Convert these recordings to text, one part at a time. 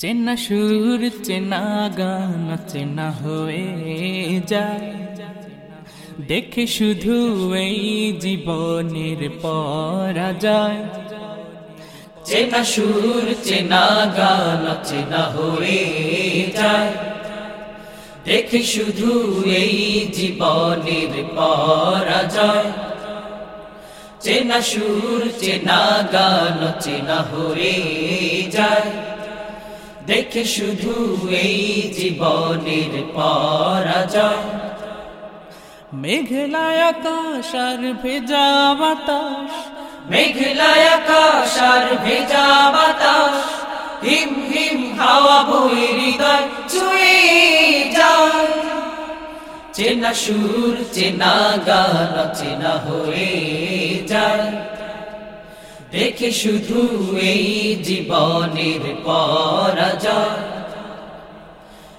চেনা সুর, চেনা গান, চেনা হয়ে যায়। দেখে শুধু এই জীবনের পরা যায় চেনা সুর, চেনা গান, চেনা হয়ে যায়। দেখে শুধু এই জীবনের পরা যায় চেনা সুর, চেনা গান, চেনা হয়ে যায়। দেখে শুধু এই জীবনের পরাজয়। মেঘলায় আকাশ আর ভেজা বাতাস মেঘলায় আকাশ আর ভেজা বাতাস, হিম হিম হাওয়া বই হৃদয় ছুঁয়ে যায়। চেনা সুর, চেনা গান চেনা হয়ে যায়। দেখে শুধু এই জীবনের পরাজয়।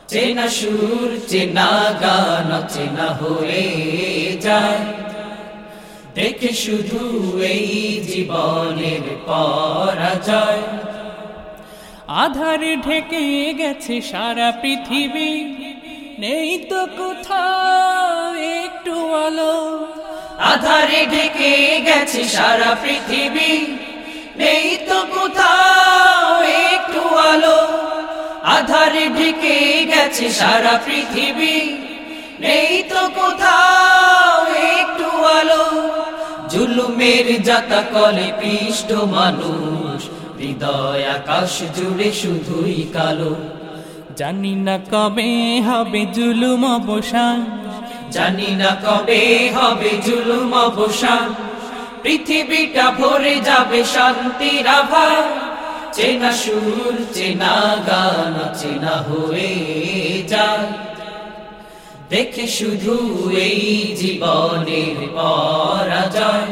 চেনা সুর, চেনা গান চেনা হয়ে যায়। দেখে শুধু এই জীবনের পরাজয়। আধারে ঢেকে গেছে সারা পৃথিবী। নেই তো কোথাও একটু আলো। আধারে ঢেকে গেছে সারা পৃথিবী। নেই তো কোথাও একটু আলো। আধারে ঢেকে গেছে সারা পৃথিবী। নেই তো কোথাও একটু আলো। জুলুমের যাতা কলে পৃষ্ঠ মানুষ। হৃদয় আকাশ জুড়ে শুধুই কালো। জানি না কবে হবে জুলুম অবসান। জানি না কবে হবে জুলুম অবসান পৃথিবীটা ভরে যাবে শান্তির আভা চেনা সুর, চেনা গান, চেনা হয়ে যায়। দেখে শুধু এই জীবনের পরাজয়।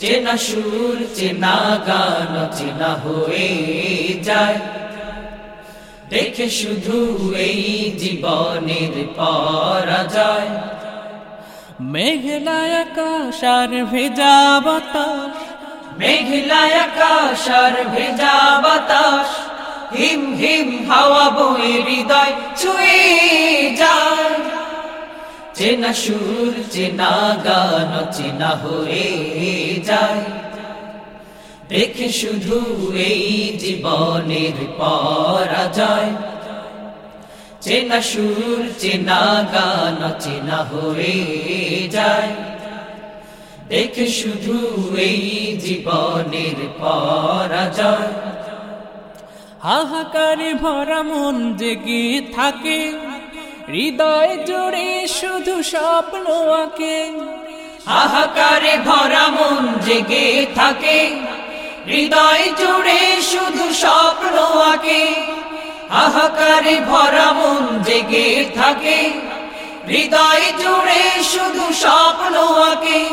চেনা সুর, চেনা গান, চেনা হয়ে যায়। দেখে শুধু এই জীবনের পরাজয়। মেঘলায় আকাশ আর ভেজা বাতাস মেঘলায় আকাশ ভেজা বাতাস, হিম হিম হাওয়া বয়ে হৃদয় ছুঁয়ে যায়। চেনা সুর, চেনা গান চেনা হয়ে যায়। দেখে শুধু এই জীবনের পরাজয়। চেনা সুর, চেনা গান চেনা হয়ে যায়। দেখে শুধু এই জীবনের পরাজয়। হাহাকারে ভরা মন জেগে থাকে। হৃদয় জুড়ে শুধু স্বপ্ন আঁকে। হাহাকারে ভরা মন জেগে থাকে। হৃদয় জুড়ে শুধু স্বপ্ন আঁকে। হাহাকারে ভরা মন জেগে থাকে। হৃদয় জুড়ে শুধু স্বপ্ন আঁকে।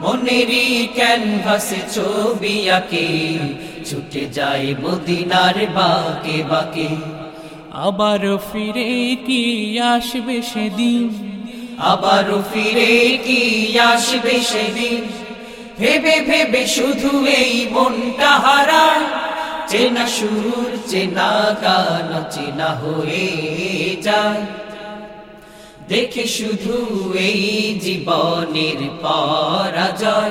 মনেরই ক্যানভাসে ছবি আঁকে। ছুটে যায় মদিনার বাকে বাকে। আবারও ফিরে কি আসবে সেদিন? আবারও ফিরে কি আসবে সেদিন? ভেবে ভেবে শুধু এই মনটা হারায় চেনা সুর, চেনা গান, চেনা হয়ে যায়। দেখে শুধু এই জীবনের পরাজয়।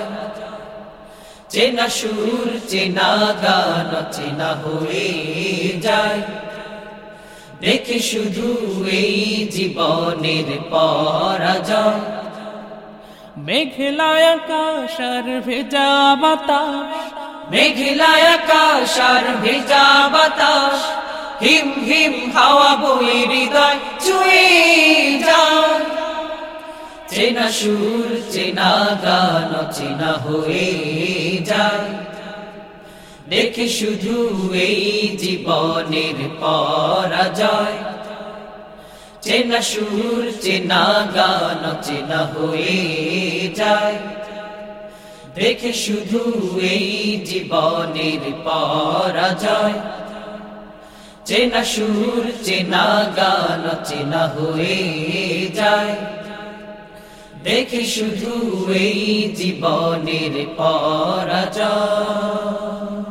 চেনা সুর, চেনা গান, চেনা হয়ে যায়। দেখে শুধু এই জীবনের পরাজয়। মেঘলায় আকাশ আর ভেজা বাতাস মেঘলায় আকাশ আর ভেজা বাতাস, হিম হিম হাওয়া বই হৃদয় ছুঁয়ে যায়। চেনা সুর, চেনা গান চেনা হয়ে যায়। দেখে শুধু এই জীবনের পরাজয়। চেনা সুর, চেনা গান, চেনা হয়ে যায়। দেখে শুধু এই জীবনের পরাজয়। চেনা সুর, চেনা গান, চেনা হয়ে যায়। দেখে শুধু এই জীবনের পরাজয়।